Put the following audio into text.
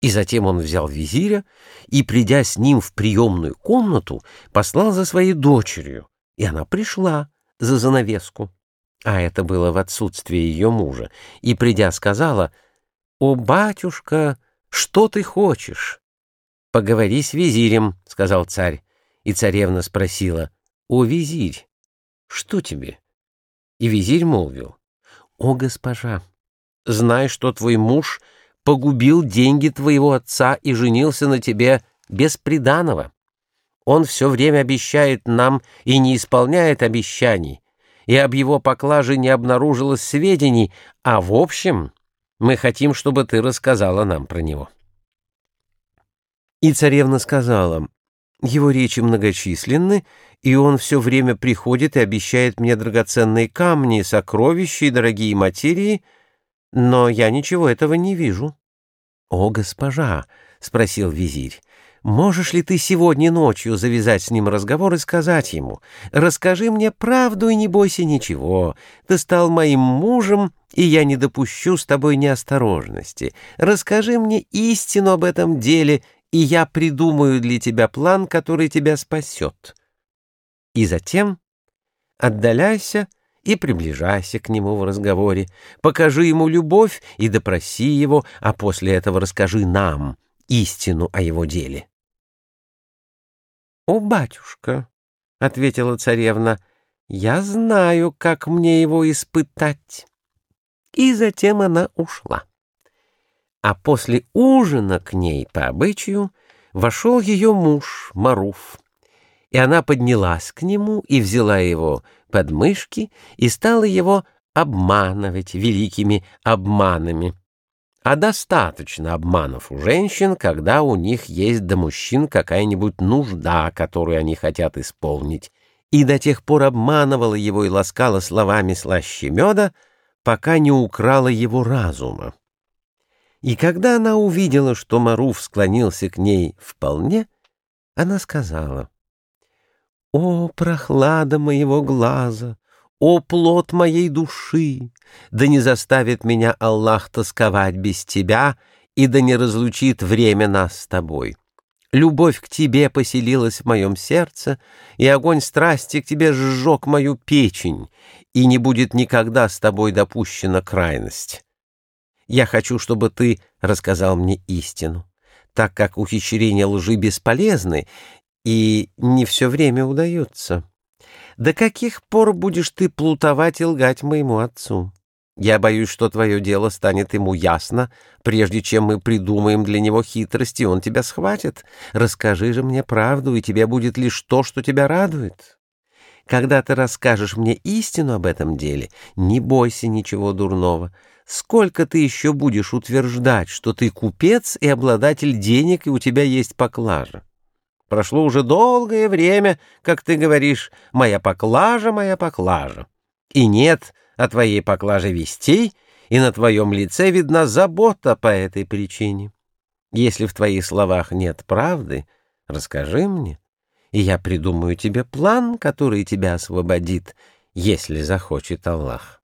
И затем он взял визиря и, придя с ним в приемную комнату, послал за своей дочерью, и она пришла за занавеску. А это было в отсутствие ее мужа, и, придя, сказала, «О, батюшка, что ты хочешь?» «Поговори с визирем», — сказал царь. И царевна спросила, «О, визирь, что тебе?» И визирь молвил, «О, госпожа, знай, что твой муж погубил деньги твоего отца и женился на тебе без приданого. Он все время обещает нам и не исполняет обещаний, и об его поклаже не обнаружилось сведений, а в общем мы хотим, чтобы ты рассказала нам про него». И царевна сказала, «Его речи многочисленны, и он все время приходит и обещает мне драгоценные камни, сокровища и дорогие материи, но я ничего этого не вижу». «О, госпожа!» — спросил визирь. «Можешь ли ты сегодня ночью завязать с ним разговор и сказать ему, «Расскажи мне правду и не бойся ничего. Ты стал моим мужем, и я не допущу с тобой неосторожности. Расскажи мне истину об этом деле, и я придумаю для тебя план, который тебя спасет». И затем отдаляйся и приближайся к нему в разговоре, покажи ему любовь и допроси его, а после этого расскажи нам истину о его деле. — О, батюшка, — ответила царевна, — я знаю, как мне его испытать. И затем она ушла. А после ужина к ней по обычаю вошел ее муж Маруф, и она поднялась к нему и взяла его подмышки и стала его обманывать великими обманами. А достаточно обманов у женщин, когда у них есть до мужчин какая-нибудь нужда, которую они хотят исполнить, и до тех пор обманывала его и ласкала словами слаще меда, пока не украла его разума. И когда она увидела, что Маруф склонился к ней вполне, она сказала — о, прохлада моего глаза! О, плод моей души! Да не заставит меня Аллах тосковать без тебя, и да не разлучит время нас с тобой. Любовь к тебе поселилась в моем сердце, и огонь страсти к тебе сжег мою печень, и не будет никогда с тобой допущена крайность. Я хочу, чтобы ты рассказал мне истину, так как ухищрения лжи бесполезны, и не все время удается. До каких пор будешь ты плутовать и лгать моему отцу? Я боюсь, что твое дело станет ему ясно, прежде чем мы придумаем для него хитрости, он тебя схватит. Расскажи же мне правду, и тебе будет лишь то, что тебя радует. Когда ты расскажешь мне истину об этом деле, не бойся ничего дурного. Сколько ты еще будешь утверждать, что ты купец и обладатель денег, и у тебя есть поклажа? Прошло уже долгое время, как ты говоришь, моя поклажа, моя поклажа. И нет о твоей поклаже вестей, и на твоем лице видна забота по этой причине. Если в твоих словах нет правды, расскажи мне, и я придумаю тебе план, который тебя освободит, если захочет Аллах.